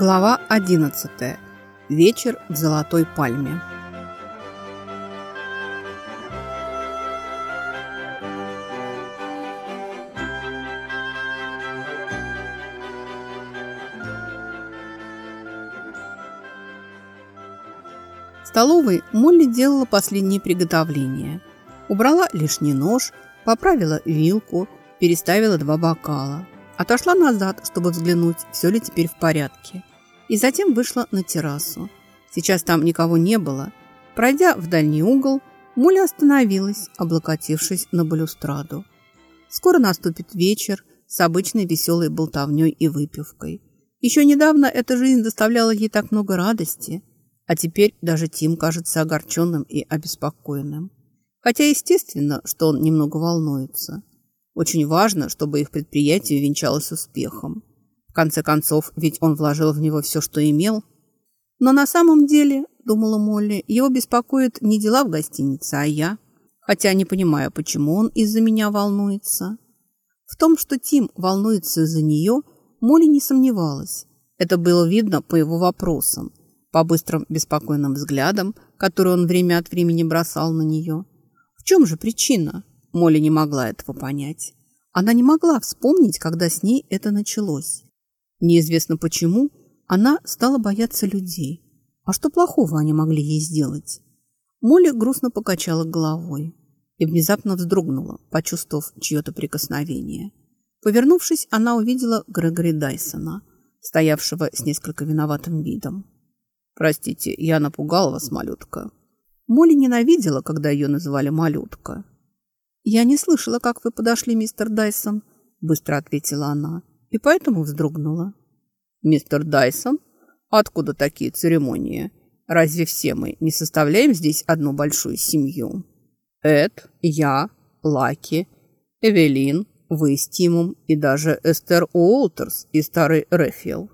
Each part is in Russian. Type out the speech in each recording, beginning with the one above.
Глава 11. Вечер в Золотой Пальме. В столовой Молли делала последние приготовления. Убрала лишний нож, поправила вилку, переставила два бокала. Отошла назад, чтобы взглянуть, все ли теперь в порядке. И затем вышла на террасу. Сейчас там никого не было. Пройдя в дальний угол, Муля остановилась, облокотившись на балюстраду. Скоро наступит вечер с обычной веселой болтовней и выпивкой. Еще недавно эта жизнь доставляла ей так много радости, а теперь даже Тим кажется огорченным и обеспокоенным. Хотя естественно, что он немного волнуется. Очень важно, чтобы их предприятие венчалось успехом. В конце концов, ведь он вложил в него все, что имел. Но на самом деле, думала Молли, его беспокоит не дела в гостинице, а я. Хотя не понимаю, почему он из-за меня волнуется. В том, что Тим волнуется из-за нее, Молли не сомневалась. Это было видно по его вопросам, по быстрым беспокойным взглядам, которые он время от времени бросал на нее. В чем же причина? Молли не могла этого понять. Она не могла вспомнить, когда с ней это началось. Неизвестно почему, она стала бояться людей. А что плохого они могли ей сделать? Молли грустно покачала головой и внезапно вздрогнула, почувствовав чье-то прикосновение. Повернувшись, она увидела Грегори Дайсона, стоявшего с несколько виноватым видом. «Простите, я напугал вас, малютка». Молли ненавидела, когда ее называли малютка. «Я не слышала, как вы подошли, мистер Дайсон», – быстро ответила она, и поэтому вздрогнула. «Мистер Дайсон? Откуда такие церемонии? Разве все мы не составляем здесь одну большую семью? Эд, я, Лаки, Эвелин, вы с Тимом и даже Эстер Уолтерс и старый Рефил».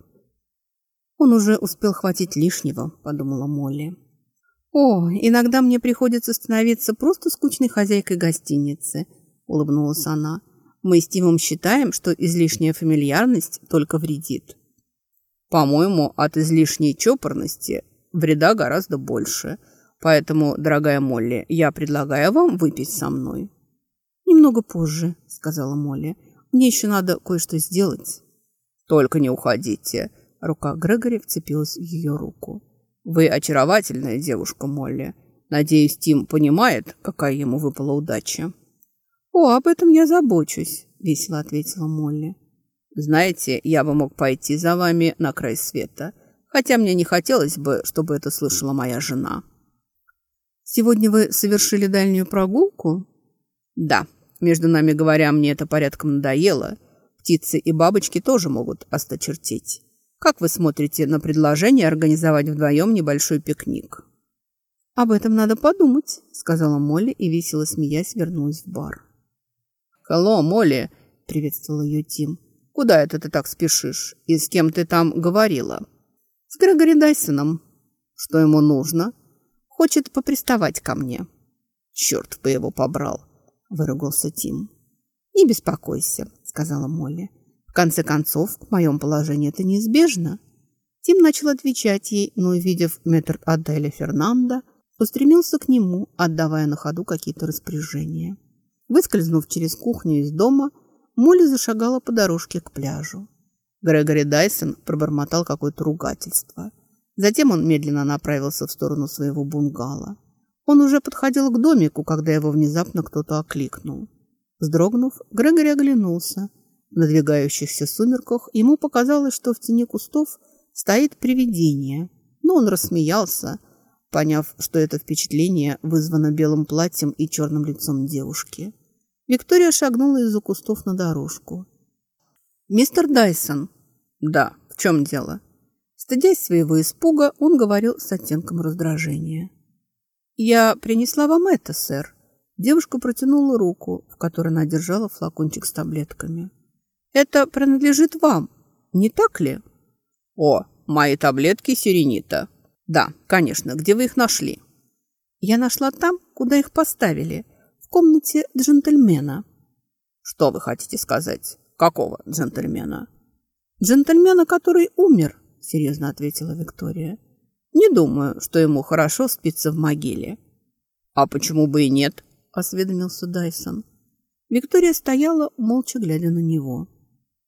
«Он уже успел хватить лишнего», – подумала Молли. «О, иногда мне приходится становиться просто скучной хозяйкой гостиницы», – улыбнулась она. «Мы с Тимом считаем, что излишняя фамильярность только вредит». «По-моему, от излишней чопорности вреда гораздо больше. Поэтому, дорогая Молли, я предлагаю вам выпить со мной». «Немного позже», – сказала Молли. «Мне еще надо кое-что сделать». «Только не уходите». Рука Грегори вцепилась в ее руку. Вы очаровательная девушка, Молли. Надеюсь, Тим понимает, какая ему выпала удача. О, об этом я забочусь, весело ответила Молли. Знаете, я бы мог пойти за вами на край света, хотя мне не хотелось бы, чтобы это слышала моя жена. Сегодня вы совершили дальнюю прогулку? Да, между нами говоря, мне это порядком надоело. Птицы и бабочки тоже могут осточертеть. Как вы смотрите на предложение организовать вдвоем небольшой пикник?» «Об этом надо подумать», — сказала Молли и, весело смеясь, вернулась в бар. «Hello, Молли!» — приветствовал ее Тим. «Куда это ты так спешишь? И с кем ты там говорила?» «С Грегори Дайсоном». «Что ему нужно?» «Хочет поприставать ко мне». «Черт бы его побрал!» — выругался Тим. «Не беспокойся», — сказала Молли конце концов, в моем положении это неизбежно. Тим начал отвечать ей, но, увидев метр Аделя Фернанда, устремился к нему, отдавая на ходу какие-то распоряжения. Выскользнув через кухню из дома, Молли зашагала по дорожке к пляжу. Грегори Дайсон пробормотал какое-то ругательство. Затем он медленно направился в сторону своего бунгало. Он уже подходил к домику, когда его внезапно кто-то окликнул. Вздрогнув, Грегори оглянулся – в надвигающихся сумерках ему показалось, что в тени кустов стоит привидение, но он рассмеялся, поняв, что это впечатление вызвано белым платьем и черным лицом девушки. Виктория шагнула из-за кустов на дорожку. «Мистер Дайсон!» «Да, в чем дело?» Стыдясь своего испуга, он говорил с оттенком раздражения. «Я принесла вам это, сэр». Девушка протянула руку, в которой она держала флакончик с таблетками. Это принадлежит вам, не так ли? О, мои таблетки сиренита. Да, конечно, где вы их нашли? Я нашла там, куда их поставили, в комнате джентльмена. Что вы хотите сказать? Какого джентльмена? Джентльмена, который умер, серьезно ответила Виктория. «Не думаю, что ему хорошо спится в могиле». «А почему бы и нет?» – осведомился Дайсон. Виктория стояла, молча глядя на него.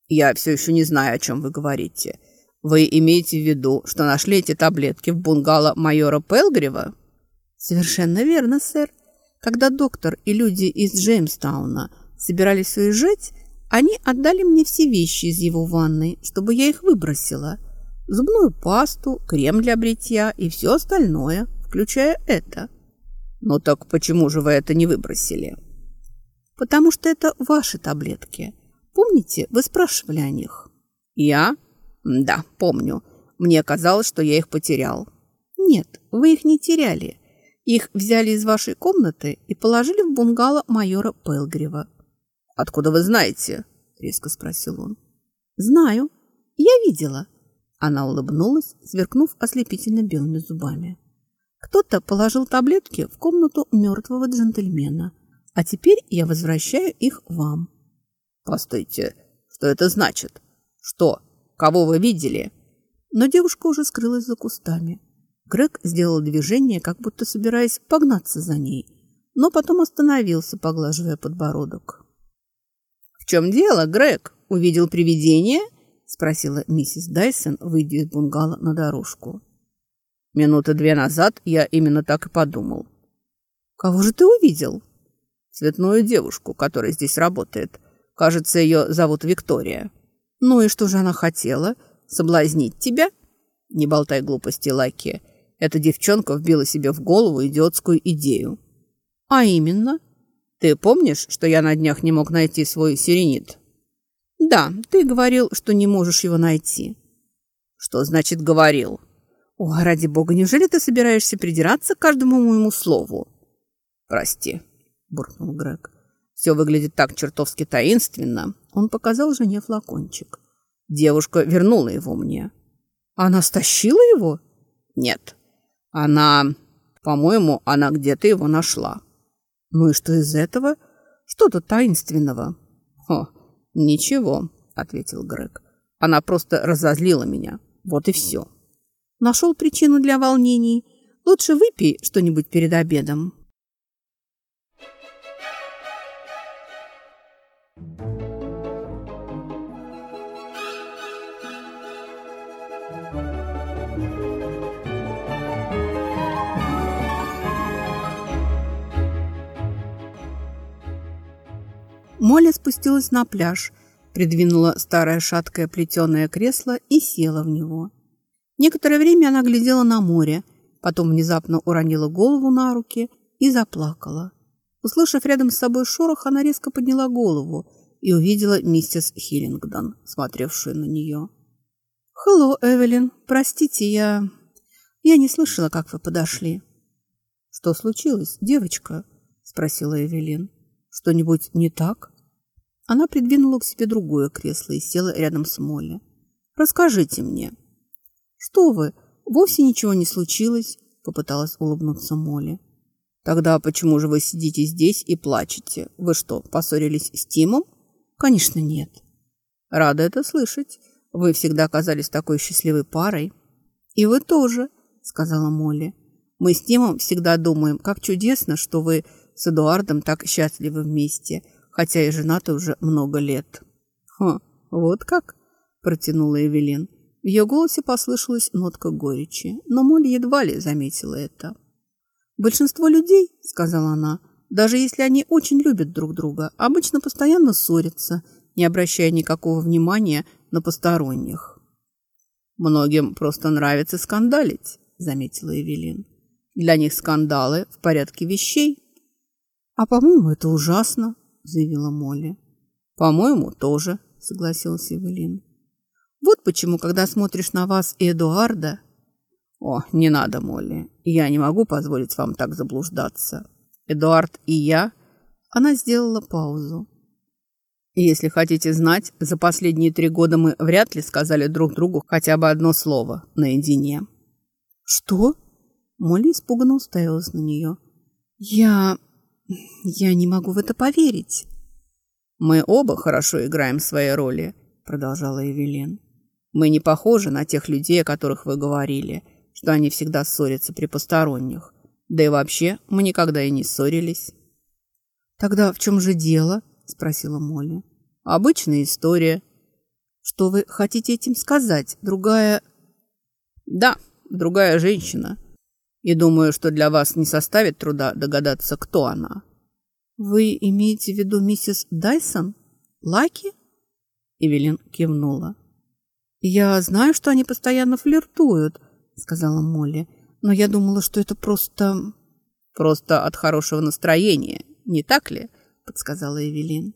«Я все еще не знаю, о чем вы говорите. Вы имеете в виду, что нашли эти таблетки в бунгало майора Пелгрева?» «Совершенно верно, сэр. Когда доктор и люди из Джеймстауна собирались уезжать, они отдали мне все вещи из его ванной, чтобы я их выбросила. Зубную пасту, крем для бритья и все остальное, включая это». «Ну так почему же вы это не выбросили?» «Потому что это ваши таблетки. Помните, вы спрашивали о них?» «Я?» «Да, помню. Мне казалось, что я их потерял». «Нет, вы их не теряли. Их взяли из вашей комнаты и положили в бунгало майора Пелгрева». «Откуда вы знаете?» – резко спросил он. «Знаю. Я видела». Она улыбнулась, сверкнув ослепительно белыми зубами. Кто-то положил таблетки в комнату мертвого джентльмена, а теперь я возвращаю их вам. Постойте, что это значит? Что? Кого вы видели? Но девушка уже скрылась за кустами. Грег сделал движение, как будто собираясь погнаться за ней, но потом остановился, поглаживая подбородок. «В чем дело, Грег? Увидел привидение?» – спросила миссис Дайсон, выйдя из бунгало на дорожку. Минуты две назад я именно так и подумал. Кого же ты увидел? Цветную девушку, которая здесь работает. Кажется, ее зовут Виктория. Ну и что же она хотела? Соблазнить тебя? Не болтай глупости, Лаки. Эта девчонка вбила себе в голову идиотскую идею. А именно? Ты помнишь, что я на днях не мог найти свой сиренит? Да, ты говорил, что не можешь его найти. Что значит «говорил»? «О, ради бога, неужели ты собираешься придираться к каждому моему слову?» «Прости», — буркнул Грег. «Все выглядит так чертовски таинственно». Он показал жене флакончик. Девушка вернула его мне. «Она стащила его?» «Нет. Она... По-моему, она где-то его нашла». «Ну и что из этого? Что тут таинственного?» «О, ничего», — ответил Грег. «Она просто разозлила меня. Вот и все». Нашел причину для волнений. Лучше выпей что-нибудь перед обедом. Моля спустилась на пляж, придвинула старое шаткое плетеное кресло и села в него. Некоторое время она глядела на море, потом внезапно уронила голову на руки и заплакала. Услышав рядом с собой шорох, она резко подняла голову и увидела миссис Хиллингдон, смотревшую на нее. «Хелло, Эвелин. Простите, я... Я не слышала, как вы подошли». «Что случилось, девочка?» – спросила Эвелин. «Что-нибудь не так?» Она придвинула к себе другое кресло и села рядом с Молли. «Расскажите мне». «Что вы? Вовсе ничего не случилось», — попыталась улыбнуться Молли. «Тогда почему же вы сидите здесь и плачете? Вы что, поссорились с Тимом?» «Конечно, нет». «Рада это слышать. Вы всегда казались такой счастливой парой». «И вы тоже», — сказала Молли. «Мы с Тимом всегда думаем, как чудесно, что вы с Эдуардом так счастливы вместе, хотя и женаты уже много лет». «Хм, вот как?» – протянула Эвелин. В ее голосе послышалась нотка горечи, но Молли едва ли заметила это. «Большинство людей, — сказала она, — даже если они очень любят друг друга, обычно постоянно ссорятся, не обращая никакого внимания на посторонних». «Многим просто нравится скандалить», — заметила Эвелин. «Для них скандалы в порядке вещей». «А, по-моему, это ужасно», — заявила Молли. «По-моему, тоже», — согласилась Эвелин. Вот почему, когда смотришь на вас и Эдуарда... О, не надо, Молли. Я не могу позволить вам так заблуждаться. Эдуард и я... Она сделала паузу. Если хотите знать, за последние три года мы вряд ли сказали друг другу хотя бы одно слово наедине. Что? Молли испуганно уставилась на нее. Я... я не могу в это поверить. Мы оба хорошо играем свои роли, продолжала Эвелин. Мы не похожи на тех людей, о которых вы говорили, что они всегда ссорятся при посторонних. Да и вообще, мы никогда и не ссорились». «Тогда в чем же дело?» – спросила Молли. «Обычная история». «Что вы хотите этим сказать? Другая...» «Да, другая женщина. И думаю, что для вас не составит труда догадаться, кто она». «Вы имеете в виду миссис Дайсон? Лаки?» Эвелин кивнула. «Я знаю, что они постоянно флиртуют», — сказала Молли. «Но я думала, что это просто...» «Просто от хорошего настроения, не так ли?» — подсказала Эвелин.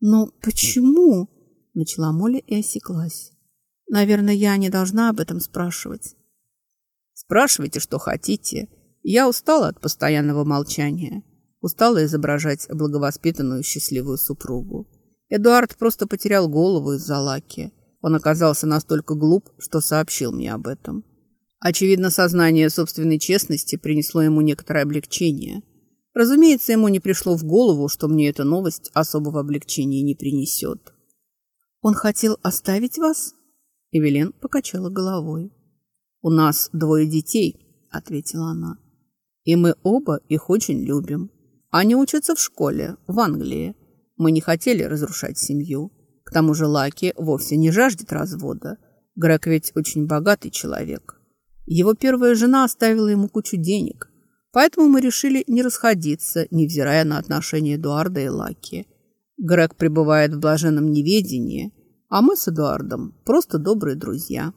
«Но почему?» — начала Молли и осеклась. «Наверное, я не должна об этом спрашивать». «Спрашивайте, что хотите. Я устала от постоянного молчания. Устала изображать благовоспитанную счастливую супругу. Эдуард просто потерял голову из-за Лаки. Он оказался настолько глуп, что сообщил мне об этом. Очевидно, сознание собственной честности принесло ему некоторое облегчение. Разумеется, ему не пришло в голову, что мне эта новость особого облегчения не принесет. «Он хотел оставить вас?» Эвелин покачала головой. «У нас двое детей», — ответила она. «И мы оба их очень любим. Они учатся в школе, в Англии. Мы не хотели разрушать семью. К тому же Лаки вовсе не жаждет развода. Грег ведь очень богатый человек. Его первая жена оставила ему кучу денег. Поэтому мы решили не расходиться, невзирая на отношения Эдуарда и Лаки. Грег пребывает в блаженном неведении, а мы с Эдуардом просто добрые друзья.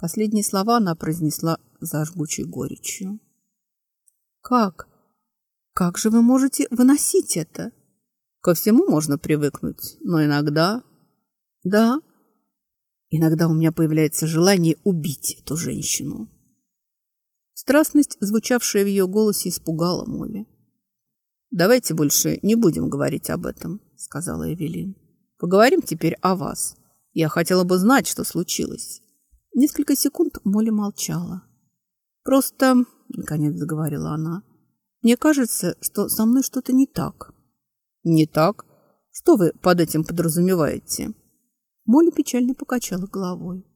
Последние слова она произнесла за жгучей горечью. «Как? Как же вы можете выносить это? Ко всему можно привыкнуть, но иногда... Да, иногда у меня появляется желание убить эту женщину. Страстность, звучавшая в ее голосе, испугала Молли. «Давайте больше не будем говорить об этом», — сказала Эвелин. «Поговорим теперь о вас. Я хотела бы знать, что случилось». Несколько секунд Молли молчала. «Просто», — наконец заговорила она, мне кажется, что со мной что-то не так. Не так? Что вы под этим подразумеваете? Молли печально покачала головой.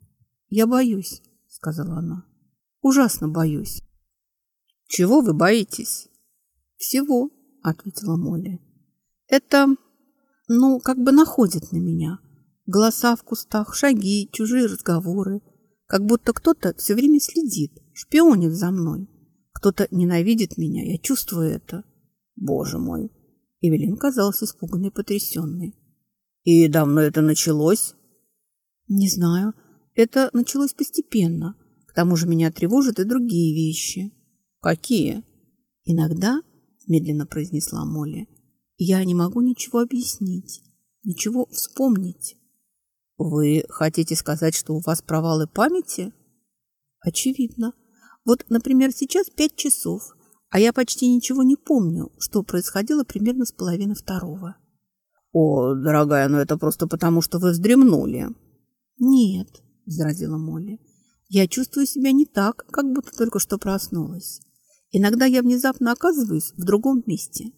Я боюсь, сказала она. Ужасно боюсь. Чего вы боитесь? Всего, ответила Молли. Это, ну, как бы находит на меня. Голоса в кустах, шаги, чужие разговоры. Как будто кто-то все время следит, шпионит за мной. Кто-то ненавидит меня, я чувствую это. Боже мой! Эвелин казалась испуганной и потрясенной. И давно это началось? Не знаю. Это началось постепенно. К тому же меня тревожат и другие вещи. Какие? Иногда, медленно произнесла Молли, я не могу ничего объяснить, ничего вспомнить. Вы хотите сказать, что у вас провалы памяти? Очевидно. Вот, например, сейчас пять часов, а я почти ничего не помню, что происходило примерно с половины второго. «О, дорогая, ну это просто потому, что вы вздремнули». «Нет», – возразила Молли, – «я чувствую себя не так, как будто только что проснулась. Иногда я внезапно оказываюсь в другом месте.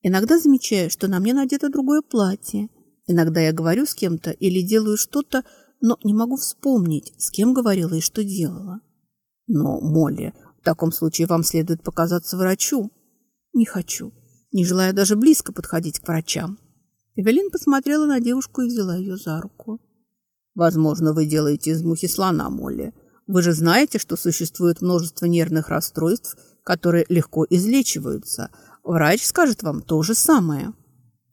Иногда замечаю, что на мне надето другое платье. Иногда я говорю с кем-то или делаю что-то, но не могу вспомнить, с кем говорила и что делала. Но, Молли, в таком случае вам следует показаться врачу. Не хочу. Не желаю даже близко подходить к врачам. Эвелин посмотрела на девушку и взяла ее за руку. Возможно, вы делаете из мухи слона, Молли. Вы же знаете, что существует множество нервных расстройств, которые легко излечиваются. Врач скажет вам то же самое.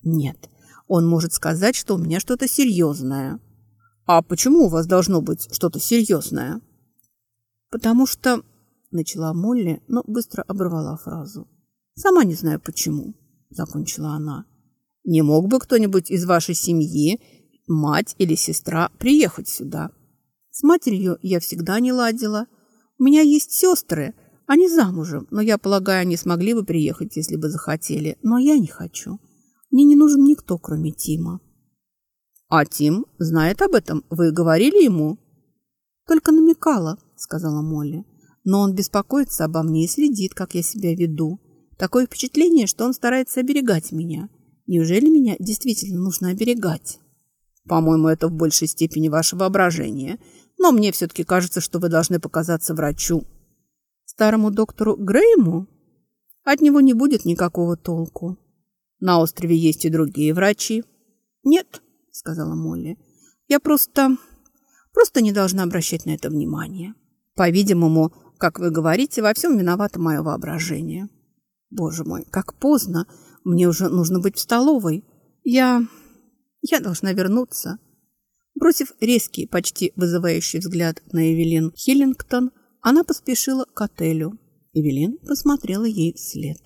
Нет, он может сказать, что у меня что-то серьезное. А почему у вас должно быть что-то серьезное? «Потому что...» – начала Молли, но быстро оборвала фразу. «Сама не знаю почему», – закончила она. «Не мог бы кто-нибудь из вашей семьи, мать или сестра, приехать сюда?» «С матерью я всегда не ладила. У меня есть сестры, они замужем, но я полагаю, они смогли бы приехать, если бы захотели. Но я не хочу. Мне не нужен никто, кроме Тима». «А Тим знает об этом? Вы говорили ему?» «Только намекала», — сказала Молли. «Но он беспокоится обо мне и следит, как я себя веду. Такое впечатление, что он старается оберегать меня. Неужели меня действительно нужно оберегать?» «По-моему, это в большей степени ваше воображение. Но мне все-таки кажется, что вы должны показаться врачу». «Старому доктору Грейму?» «От него не будет никакого толку». «На острове есть и другие врачи». «Нет», — сказала Молли. «Я просто... просто не должна обращать на это внимание. По-видимому, как вы говорите, во всем виновато мое воображение». «Боже мой, как поздно! Мне уже нужно быть в столовой. Я... я должна вернуться». Бросив резкий, почти вызывающий взгляд на Эвелин Хиллингтон, она поспешила к отелю. Эвелин посмотрела ей вслед.